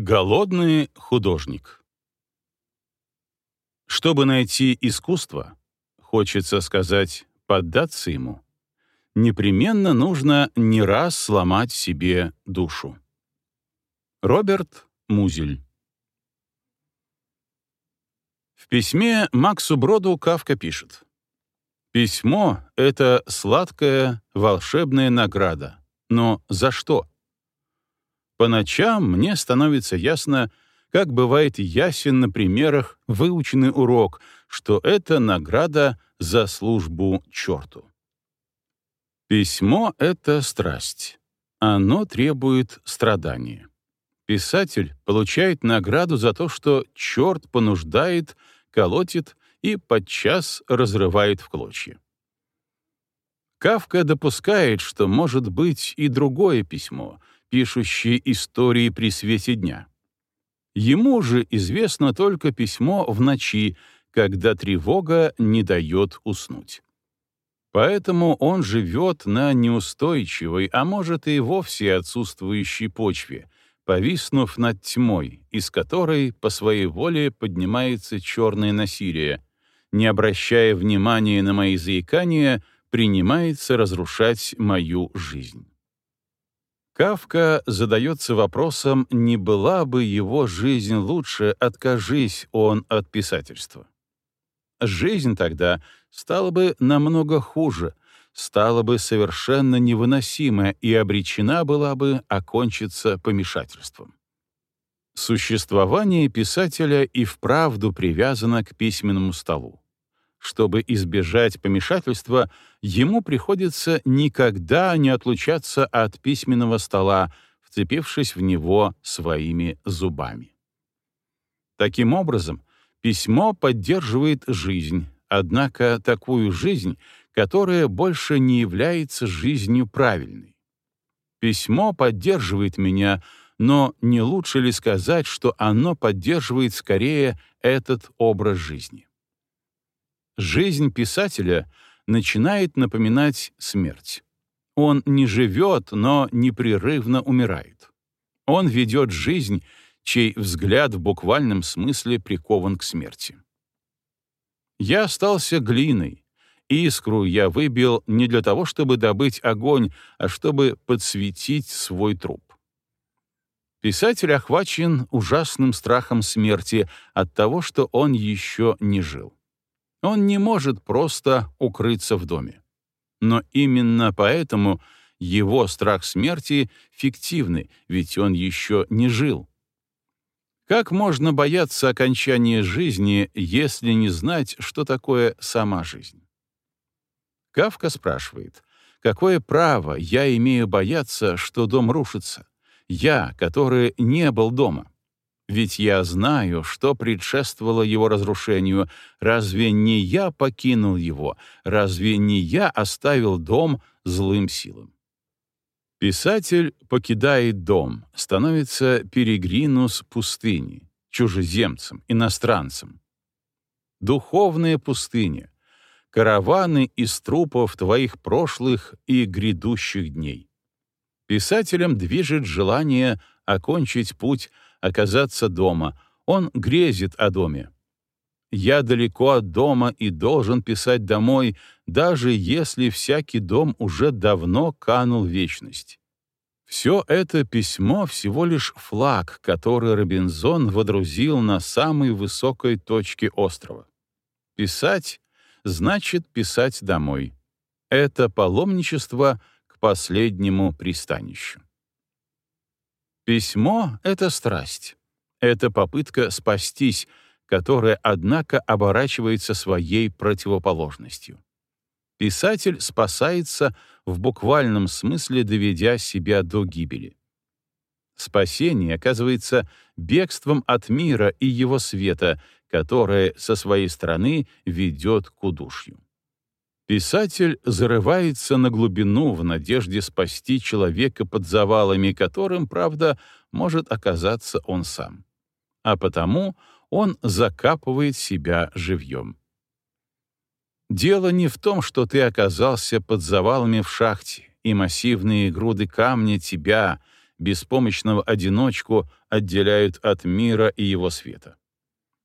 Голодный художник Чтобы найти искусство, хочется сказать, поддаться ему, непременно нужно не раз сломать себе душу. Роберт Музель В письме Максу Броду Кавка пишет «Письмо — это сладкая, волшебная награда. Но за что?» По ночам мне становится ясно, как бывает ясен на примерах выученный урок, что это награда за службу черту. Письмо — это страсть. Оно требует страдания. Писатель получает награду за то, что черт понуждает, колотит и подчас разрывает в клочья. Кавка допускает, что может быть и другое письмо, пишущее истории при свете дня. Ему же известно только письмо в ночи, когда тревога не дает уснуть. Поэтому он живет на неустойчивой, а может и вовсе отсутствующей почве, повиснув над тьмой, из которой по своей воле поднимается черное насилие, не обращая внимания на мои заикания, принимается разрушать мою жизнь. Кавка задается вопросом, не была бы его жизнь лучше, откажись он от писательства. Жизнь тогда стала бы намного хуже, стала бы совершенно невыносима и обречена была бы окончиться помешательством. Существование писателя и вправду привязано к письменному столу. Чтобы избежать помешательства, ему приходится никогда не отлучаться от письменного стола, вцепившись в него своими зубами. Таким образом, письмо поддерживает жизнь, однако такую жизнь, которая больше не является жизнью правильной. Письмо поддерживает меня, но не лучше ли сказать, что оно поддерживает скорее этот образ жизни? Жизнь писателя начинает напоминать смерть. Он не живет, но непрерывно умирает. Он ведет жизнь, чей взгляд в буквальном смысле прикован к смерти. Я остался глиной. Искру я выбил не для того, чтобы добыть огонь, а чтобы подсветить свой труп. Писатель охвачен ужасным страхом смерти от того, что он еще не жил. Он не может просто укрыться в доме. Но именно поэтому его страх смерти фиктивный, ведь он еще не жил. Как можно бояться окончания жизни, если не знать, что такое сама жизнь? Кавка спрашивает, какое право я имею бояться, что дом рушится? Я, который не был дома. Ведь я знаю, что предшествовало его разрушению. Разве не я покинул его? Разве не я оставил дом злым силам? Писатель покидает дом, становится перегринус пустыни, чужеземцем, иностранцем. Духовная пустыня, караваны из трупов твоих прошлых и грядущих дней. Писателем движет желание окончить путь оказаться дома. Он грезит о доме. Я далеко от дома и должен писать домой, даже если всякий дом уже давно канул в вечность. Все это письмо всего лишь флаг, который Робинзон водрузил на самой высокой точке острова. Писать значит писать домой. Это паломничество к последнему пристанищу. Письмо — это страсть. Это попытка спастись, которая, однако, оборачивается своей противоположностью. Писатель спасается в буквальном смысле, доведя себя до гибели. Спасение оказывается бегством от мира и его света, которое со своей стороны ведет к удушью. Писатель зарывается на глубину в надежде спасти человека под завалами, которым, правда, может оказаться он сам. А потому он закапывает себя живьем. Дело не в том, что ты оказался под завалами в шахте, и массивные груды камня тебя, беспомощного одиночку отделяют от мира и его света.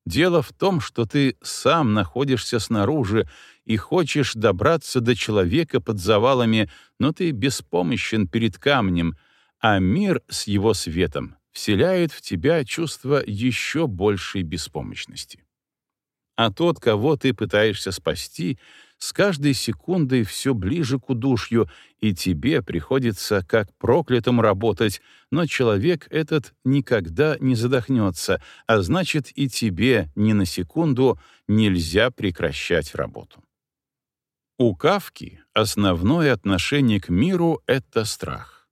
Дело в том, что ты сам находишься снаружи и хочешь добраться до человека под завалами, но ты беспомощен перед камнем, а мир с его светом вселяет в тебя чувство еще большей беспомощности. А тот, кого ты пытаешься спасти, с каждой секундой все ближе к удушью, и тебе приходится как проклятым работать, но человек этот никогда не задохнется, а значит и тебе ни на секунду нельзя прекращать работу. У Кавки основное отношение к миру — это страх.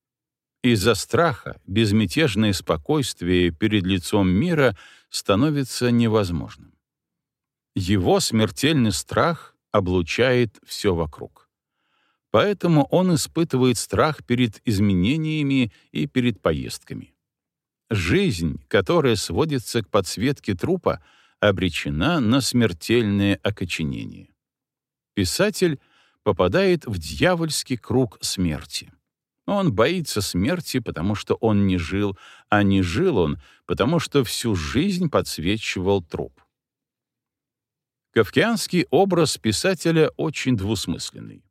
Из-за страха безмятежное спокойствие перед лицом мира становится невозможным. Его смертельный страх облучает все вокруг. Поэтому он испытывает страх перед изменениями и перед поездками. Жизнь, которая сводится к подсветке трупа, обречена на смертельное окоченение. Писатель попадает в дьявольский круг смерти. Он боится смерти, потому что он не жил, а не жил он, потому что всю жизнь подсвечивал труп. Кавкианский образ писателя очень двусмысленный.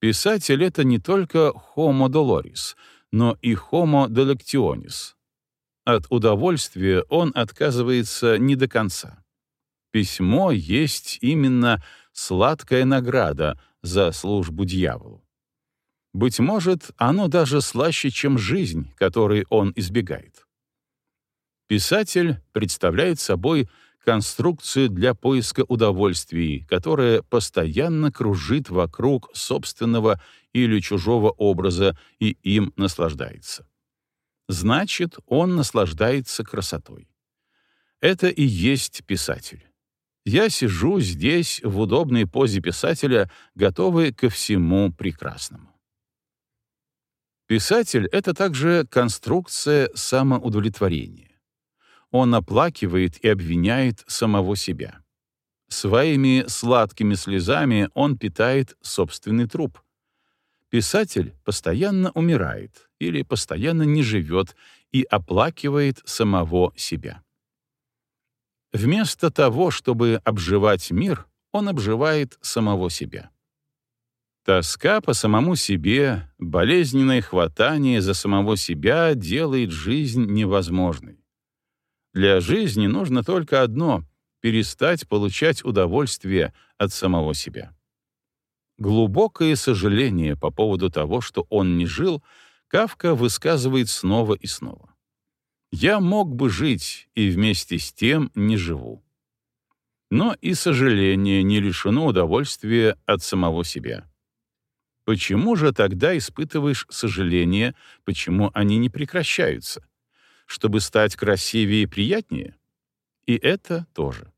Писатель — это не только homo doloris, но и homo delectionis. От удовольствия он отказывается не до конца. Письмо есть именно сладкая награда за службу дьяволу. Быть может, оно даже слаще, чем жизнь, которой он избегает. Писатель представляет собой — конструкцию для поиска удовольствий, которая постоянно кружит вокруг собственного или чужого образа и им наслаждается. Значит, он наслаждается красотой. Это и есть писатель. Я сижу здесь в удобной позе писателя, готовый ко всему прекрасному. Писатель — это также конструкция самоудовлетворения он оплакивает и обвиняет самого себя. Своими сладкими слезами он питает собственный труп. Писатель постоянно умирает или постоянно не живет и оплакивает самого себя. Вместо того, чтобы обживать мир, он обживает самого себя. Тоска по самому себе, болезненное хватание за самого себя делает жизнь невозможной. Для жизни нужно только одно — перестать получать удовольствие от самого себя. Глубокое сожаление по поводу того, что он не жил, Кавка высказывает снова и снова. «Я мог бы жить, и вместе с тем не живу». Но и сожаление не лишено удовольствия от самого себя. Почему же тогда испытываешь сожаление, почему они не прекращаются? Чтобы стать красивее и приятнее? И это тоже.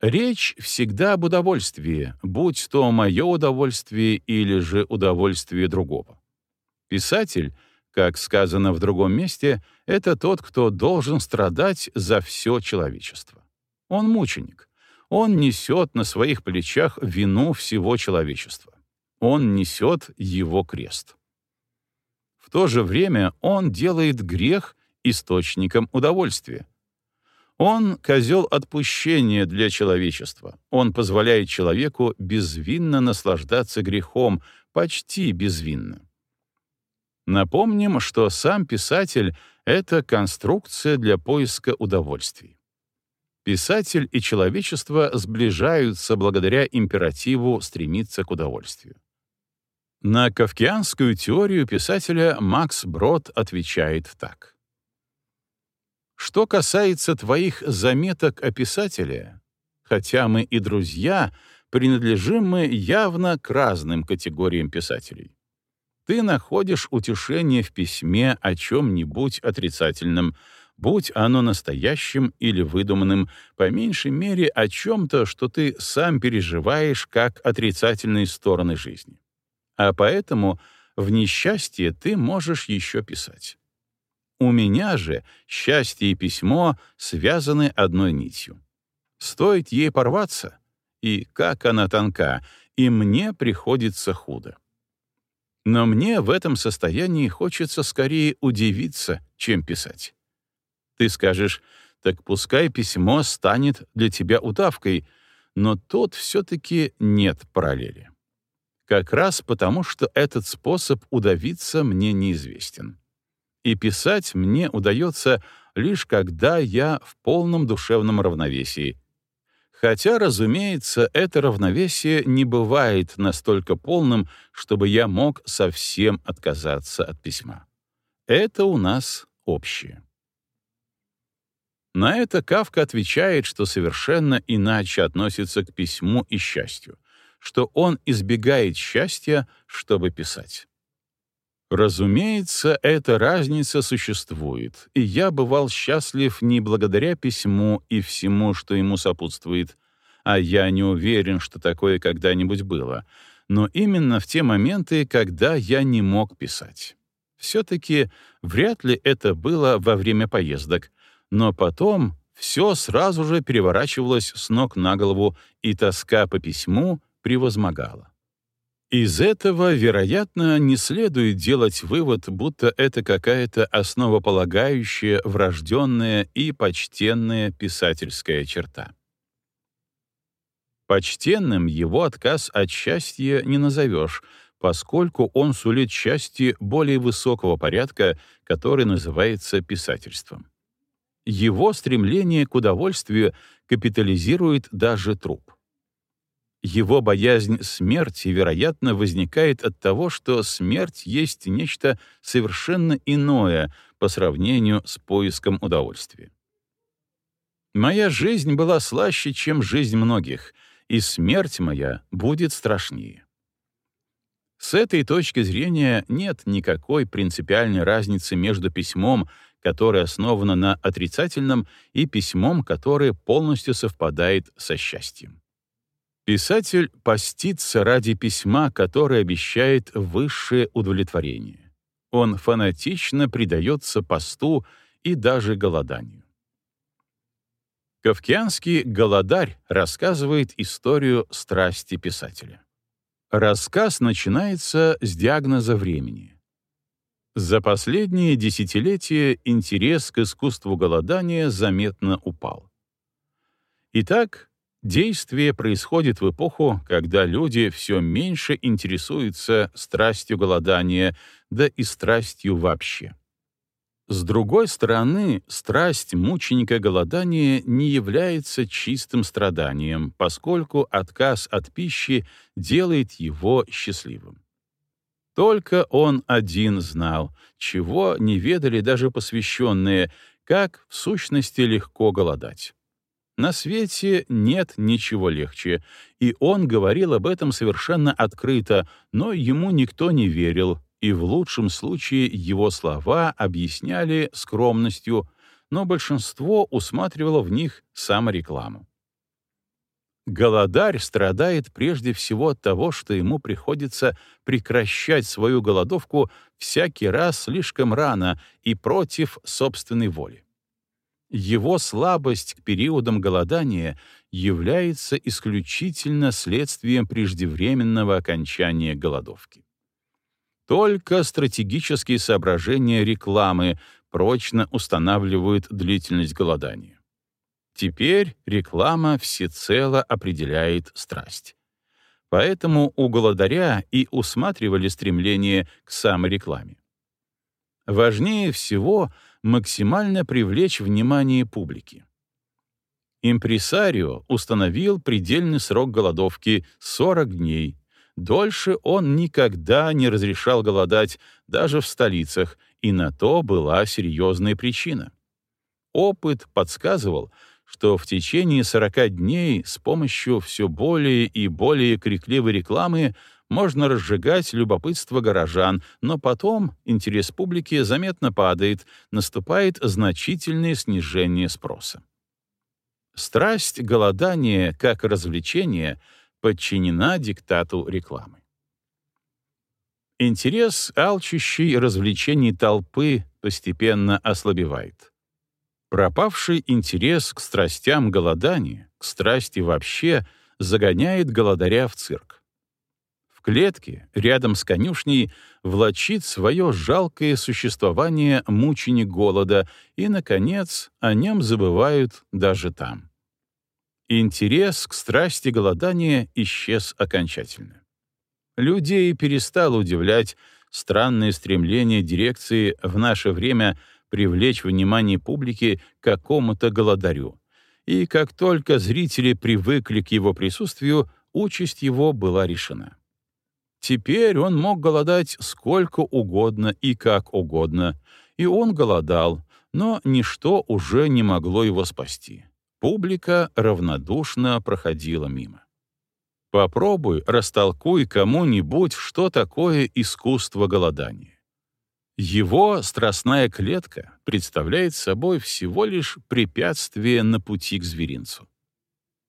Речь всегда об удовольствии, будь то мое удовольствие или же удовольствие другого. Писатель, как сказано в другом месте, это тот, кто должен страдать за все человечество. Он мученик. Он несет на своих плечах вину всего человечества. Он несет его крест. То же время он делает грех источником удовольствия. Он — козел отпущения для человечества. Он позволяет человеку безвинно наслаждаться грехом, почти безвинно. Напомним, что сам писатель — это конструкция для поиска удовольствий. Писатель и человечество сближаются благодаря императиву стремиться к удовольствию. На кавкианскую теорию писателя Макс Брод отвечает так. Что касается твоих заметок о писателе, хотя мы и друзья, принадлежим мы явно к разным категориям писателей. Ты находишь утешение в письме о чем-нибудь отрицательном, будь оно настоящим или выдуманным, по меньшей мере о чем-то, что ты сам переживаешь как отрицательные стороны жизни а поэтому в несчастье ты можешь еще писать. У меня же счастье и письмо связаны одной нитью. Стоит ей порваться, и как она тонка, и мне приходится худо. Но мне в этом состоянии хочется скорее удивиться, чем писать. Ты скажешь, так пускай письмо станет для тебя удавкой, но тут все-таки нет параллели. Как раз потому, что этот способ удавиться мне неизвестен. И писать мне удается лишь когда я в полном душевном равновесии. Хотя, разумеется, это равновесие не бывает настолько полным, чтобы я мог совсем отказаться от письма. Это у нас общее. На это Кавка отвечает, что совершенно иначе относится к письму и счастью, что он избегает счастья, чтобы писать. Разумеется, эта разница существует, и я бывал счастлив не благодаря письму и всему, что ему сопутствует, а я не уверен, что такое когда-нибудь было, но именно в те моменты, когда я не мог писать. Все-таки вряд ли это было во время поездок, но потом все сразу же переворачивалось с ног на голову, и тоска по письму превозмогала. Из этого, вероятно, не следует делать вывод, будто это какая-то основополагающая, врожденная и почтенная писательская черта. Почтенным его отказ от счастья не назовешь, поскольку он сулит счастье более высокого порядка, который называется писательством. Его стремление к удовольствию капитализирует даже труп. Его боязнь смерти, вероятно, возникает от того, что смерть есть нечто совершенно иное по сравнению с поиском удовольствия. Моя жизнь была слаще, чем жизнь многих, и смерть моя будет страшнее. С этой точки зрения нет никакой принципиальной разницы между письмом, которое основано на отрицательном, и письмом, которое полностью совпадает со счастьем. Писатель постится ради письма, которое обещает высшее удовлетворение. Он фанатично предается посту и даже голоданию. Кавкианский голодарь рассказывает историю страсти писателя. Рассказ начинается с диагноза времени. За последние десятилетия интерес к искусству голодания заметно упал. Итак, действие происходит в эпоху, когда люди все меньше интересуются страстью голодания, да и страстью вообще. С другой стороны, страсть мученика голодания не является чистым страданием, поскольку отказ от пищи делает его счастливым. Только он один знал, чего не ведали даже посвященные, как в сущности легко голодать. На свете нет ничего легче, и он говорил об этом совершенно открыто, но ему никто не верил, и в лучшем случае его слова объясняли скромностью, но большинство усматривало в них саморекламу. Голодарь страдает прежде всего от того, что ему приходится прекращать свою голодовку всякий раз слишком рано и против собственной воли. Его слабость к периодам голодания является исключительно следствием преждевременного окончания голодовки. Только стратегические соображения рекламы прочно устанавливают длительность голодания. Теперь реклама всецело определяет страсть. Поэтому у голодаря и усматривали стремление к саморекламе. Важнее всего максимально привлечь внимание публики. Импресарио установил предельный срок голодовки — 40 дней. Дольше он никогда не разрешал голодать, даже в столицах, и на то была серьезная причина. Опыт подсказывал, что в течение 40 дней с помощью все более и более крикливой рекламы можно разжигать любопытство горожан, но потом интерес публики заметно падает, наступает значительное снижение спроса. Страсть голодания как развлечение подчинена диктату рекламы. Интерес алчущей развлечений толпы постепенно ослабевает. Пропавший интерес к страстям голодания, к страсти вообще, загоняет голодаря в цирк. Клетке, рядом с конюшней, влачит свое жалкое существование мученик голода, и, наконец, о нем забывают даже там. Интерес к страсти голодания исчез окончательно. Людей перестало удивлять странное стремление дирекции в наше время привлечь внимание публики к какому-то голодарю. И как только зрители привыкли к его присутствию, участь его была решена. Теперь он мог голодать сколько угодно и как угодно, и он голодал, но ничто уже не могло его спасти. Публика равнодушно проходила мимо. Попробуй растолкуй кому-нибудь, что такое искусство голодания. Его страстная клетка представляет собой всего лишь препятствие на пути к зверинцу.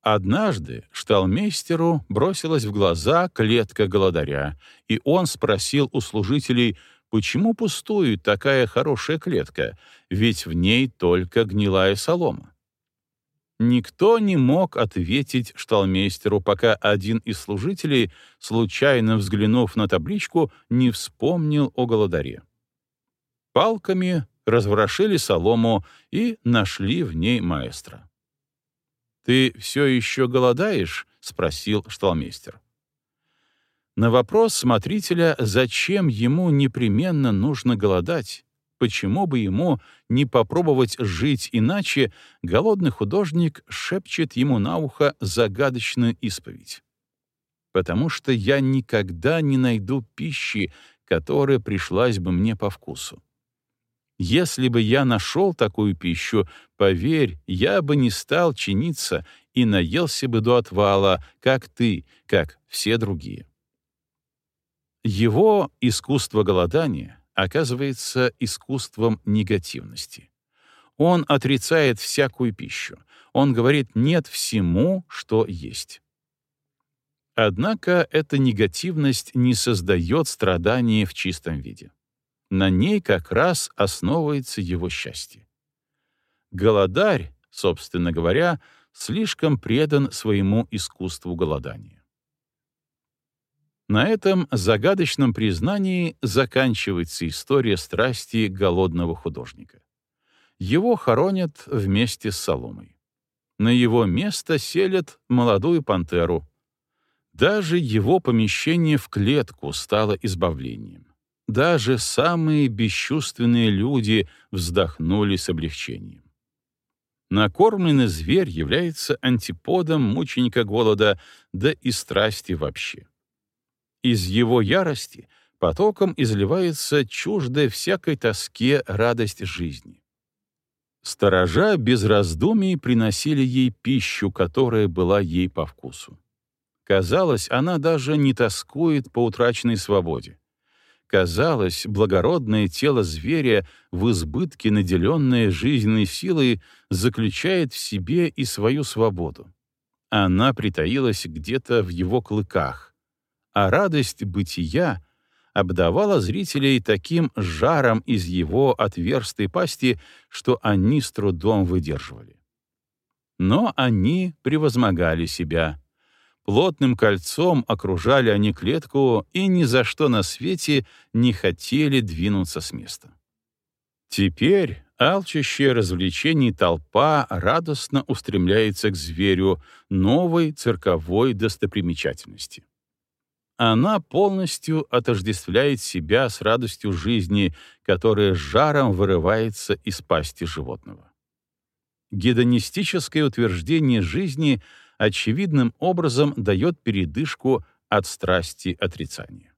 Однажды шталмейстеру бросилась в глаза клетка голодаря, и он спросил у служителей, почему пустует такая хорошая клетка, ведь в ней только гнилая солома. Никто не мог ответить шталмейстеру, пока один из служителей, случайно взглянув на табличку, не вспомнил о голодаре. Палками разворошили солому и нашли в ней маэстро. «Ты все еще голодаешь?» — спросил шталмейстер. На вопрос смотрителя, зачем ему непременно нужно голодать, почему бы ему не попробовать жить иначе, голодный художник шепчет ему на ухо загадочную исповедь. «Потому что я никогда не найду пищи, которая пришлась бы мне по вкусу. Если бы я нашел такую пищу, поверь, я бы не стал чиниться и наелся бы до отвала, как ты, как все другие. Его искусство голодания оказывается искусством негативности. Он отрицает всякую пищу. Он говорит «нет» всему, что есть. Однако эта негативность не создает страдания в чистом виде. На ней как раз основывается его счастье. Голодарь, собственно говоря, слишком предан своему искусству голодания. На этом загадочном признании заканчивается история страсти голодного художника. Его хоронят вместе с соломой. На его место селят молодую пантеру. Даже его помещение в клетку стало избавлением. Даже самые бесчувственные люди вздохнули с облегчением. Накормленный зверь является антиподом мученика голода, да и страсти вообще. Из его ярости потоком изливается чуждая всякой тоске радость жизни. Сторожа без раздумий приносили ей пищу, которая была ей по вкусу. Казалось, она даже не тоскует по утраченной свободе. Казалось, благородное тело зверя, в избытке наделенное жизненной силой, заключает в себе и свою свободу. Она притаилась где-то в его клыках, а радость бытия обдавала зрителей таким жаром из его отверстой пасти, что они с трудом выдерживали. Но они превозмогали себя — Плотным кольцом окружали они клетку и ни за что на свете не хотели двинуться с места. Теперь алчащая развлечений толпа радостно устремляется к зверю новой цирковой достопримечательности. Она полностью отождествляет себя с радостью жизни, которая жаром вырывается из пасти животного. Гедонистическое утверждение жизни — очевидным образом дает передышку от страсти отрицания.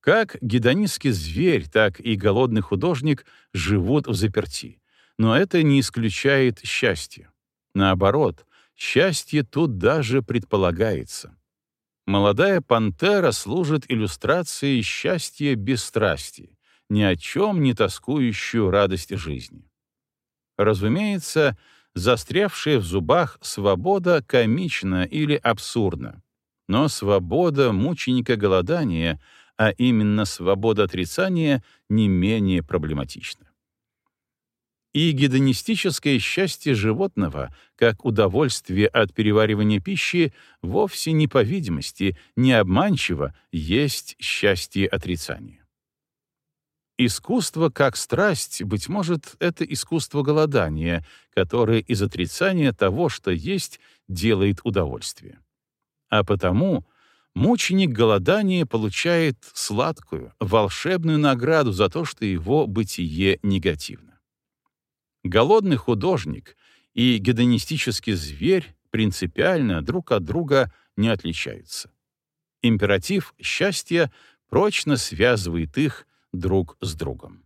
Как гедонистский зверь, так и голодный художник живут в заперти, но это не исключает счастья. Наоборот, счастье тут даже предполагается. Молодая пантера служит иллюстрацией счастья без страсти, ни о чем не тоскующую радость жизни. Разумеется, застрявшая в зубах свобода комична или абсурдна. Но свобода мученика голодания, а именно свобода отрицания, не менее проблематична. И гедонистическое счастье животного, как удовольствие от переваривания пищи, вовсе не по видимости, не обманчиво, есть счастье отрицания. Искусство как страсть, быть может, это искусство голодания, которое из отрицания того, что есть, делает удовольствие. А потому мученик голодания получает сладкую, волшебную награду за то, что его бытие негативно. Голодный художник и гедонистический зверь принципиально друг от друга не отличаются. Императив счастья прочно связывает их друг с другом.